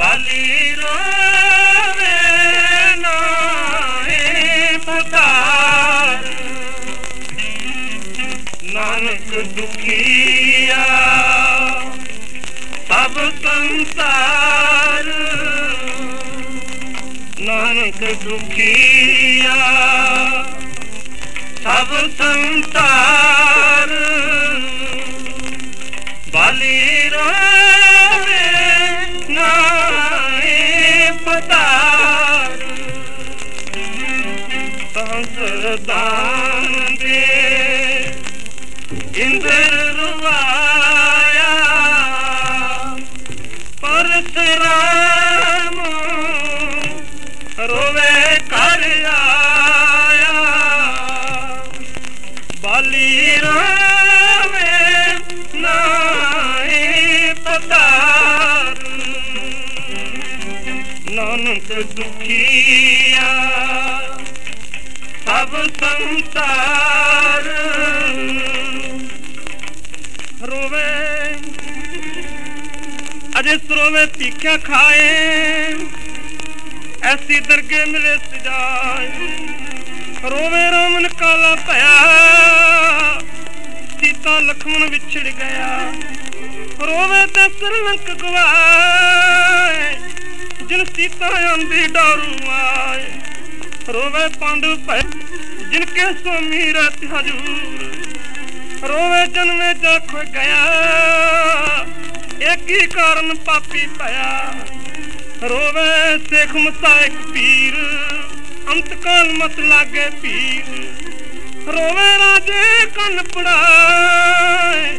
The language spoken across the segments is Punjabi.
ਪਾਲੀ ਰੋਵੇ ਨਾਏ ਪੁਕਾਰ। ਨਾਨਕ ਦੁਖੀਆ ਸਭ ਸੰਸਾਰ। ਨਾਨਕ ਦੁਖੀਆ ਸਭ ਸੰਸਾਰ। ਬਾਲੀ ਰੋਵੇ ਦਾਨ ਦੇ ਇੰਦਰ ਰਵਾਇਆ। ਪਰਸਰਾਮ ਰੋਵੇ ਕਰ ਆਇਆ ਨਾਨਕ ਦੁਖੀਆ। ਸਭ ਸੰਸਾਰ ਰੋਵੇ। ਅਜੇ ਸਰੋਵੇ ਭੀਖਿਆ ਖਾਏ। ਐਸੀ ਦਰਗੇ ਮਿਲੇ ਸਜਾਏ। ਰੋਵੇ ਰਮਨ ਕਾਲਾ ਭਇਆ। ਸੀਤਾ ਲਖਮਣ ਵਿਛੜ ਗਿਆ। ਰੋਵੇ ਤੇ ਸਰਲੰਕ ਗਵਾਏ। ਜਿਨ ਸੀਤਾ ਆਂਦੀ ਡਾਰੂ ਆਏ, ਰੋਵੇ ਪਾਂਡੂ ਭੈ ਜਿਨ ਕੇ ਸੋਮੀ ਰਤ ਹਜੂਰ। ਰੋਵੇ ਜਨਮੇ ਜਾ ਗਿਆ ਇੱਕ ਕਾਰਨ ਪਾਪੀ ਭਇਆ। ਰੋਵੇ ਸੇਖ ਮਸਾਇਕ ਪੀਰ, ਅੰਤ ਕਾਲ ਮਤ ਲਾਗੇ ਪੀਰ। ਰੋਵੇ ਰਾਜੇ ਕੰਨ ਪੜਾਏ,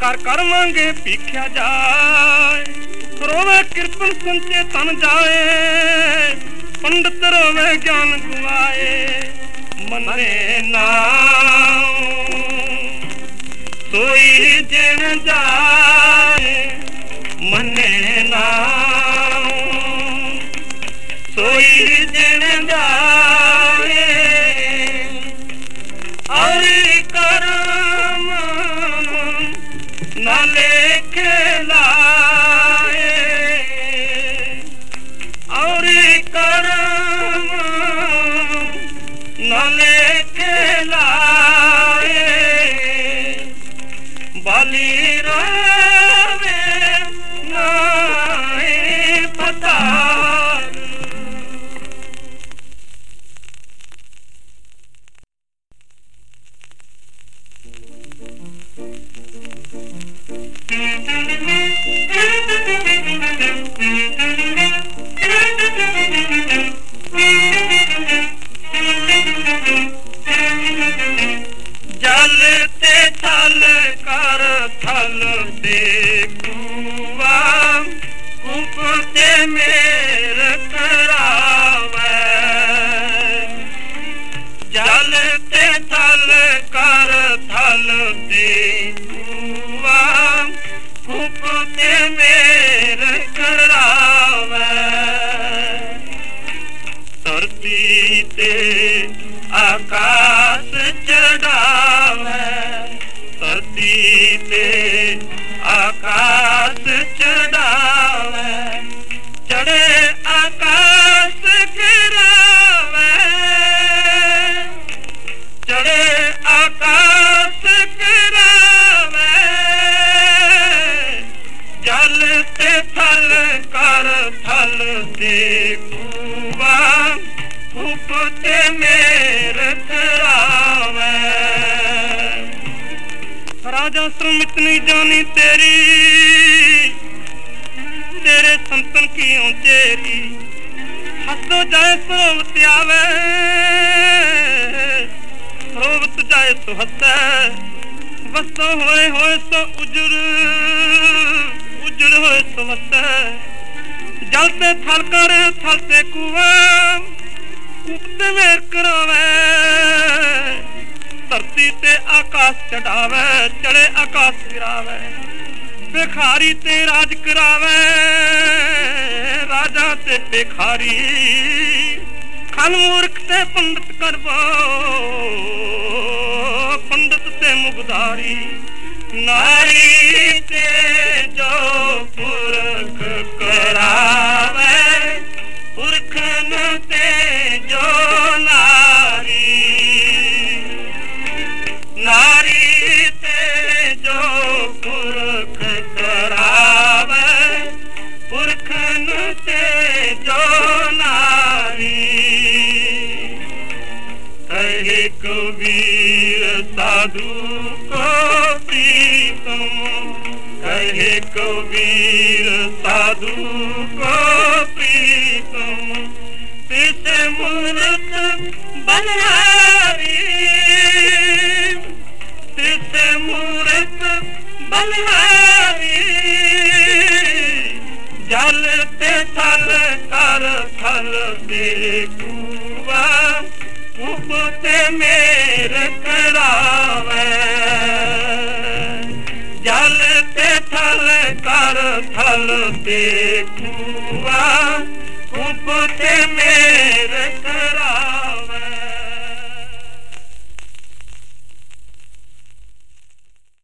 ਕਰ ਕਰ ਮੰਗੇ ਭੀਖਿਆ ਜਾਏ। ਰੋਵੇ ਕਿਰਪਨ ਸੰਚੇ ਤਨ ਜਾਏ, ਪੰਡਤ ਰੋਵੇ ਗਿਆਨ ਗੁਆਏ, ਮੰਨੇ ਨਾਮ ਸੋਈ ਜਿਣ ਜਾਏ, ਮੰਨੇ ਨਾਮ ਸੋਈ ਜਿਣ ਜਾਏ, ਹਰੀ ਕਰਮ ਨਾ ਲੇਖੇ ਲਾਏ न पता। ਆਕਾਸ਼ ਚੜਾਵੇ ਧਰਤੀ ਤੇ ਆਕਾਸ਼ ਰਾਜਾ ਸੁਮਿਤ ਨਹੀਂ ਜਾਣੀ ਤੇਰੀ। ਤੇਰੇ ਸੰਤਨ ਕੀਉ ਤੇਰੀ? ਹੱਸੋ ਜਾਏ ਸਰੋਵਤ ਆਵੇ। ਸਰੋਵਤ ਜਾਏ ਸੋ ਹੱਸੈ। ਵਸੋ ਹੋਏ ਹੋਏ ਸੋ ਉਜੜ। ਉਜੜ ਹੋਏ ਸੋ ਵਸੈ ਜਲ ਤੇ ਥਲ ਕਰ, ਥਲ ਤੇ ਕੂਵਾ। ਉਪਤੇ ਵੇਰ ਕਰਾਵੇ। ਧਰਤੀ ਤੇ ਆਕਾਸ਼ ਚੜਾਵੇ ਚੜੇ ਆਕਾਸ਼ ਗਿਰਾਵੇ। ਭਿਖਾਰੀ ਤੇ ਰਾਜ ਕਰਾਵੇ, ਰਾਜਾ ਤੇ ਭਿਖਾਰੀ। ਖਲ ਮੂਰਖ ਤੇ ਪੰਡਤ ਕਰਵੋ, ਪੰਡਤ ਤੇ ਮੁਗਦਾਰੀ ਨਾਰੀ ਤੇ ਜੋ ਪੁਰਖ ਕਰਾ ਨਾਰੀ ਤੇ ਜੋ ਪੁਰਖ ਕਰਾਵੇ, ਪੁਰਖਨ ਤੇ ਜੋ ਨਾਰੀ। ਕਹੇ ਕਬੀਰ ਸਾਧੂ ਕੋ ਪ੍ਰੀਤਮ ਕਹੇ ਕਬੀਰ ਸਾਧੂ ਕੋ ਪ੍ਰੀਤਮ। ਤਿਸ ਮੂਰਤ ਬਨ ਨਿਹਾਰੀ, ਜਲ ਤੇ ਥਲ ਕਰ ਥਲ ਮੇਰੇ ਕੂਵਾ ਉਪ ਤੇ ਮੇਰ ਕੜਾਵੇ ਜਲ ਤੇ ਥਲ ਕਰ ਥਲ ਤੇ ਕੂਵਾ ਉਪ ਤੇ ਮੇਰ ਕੜਾਵੇ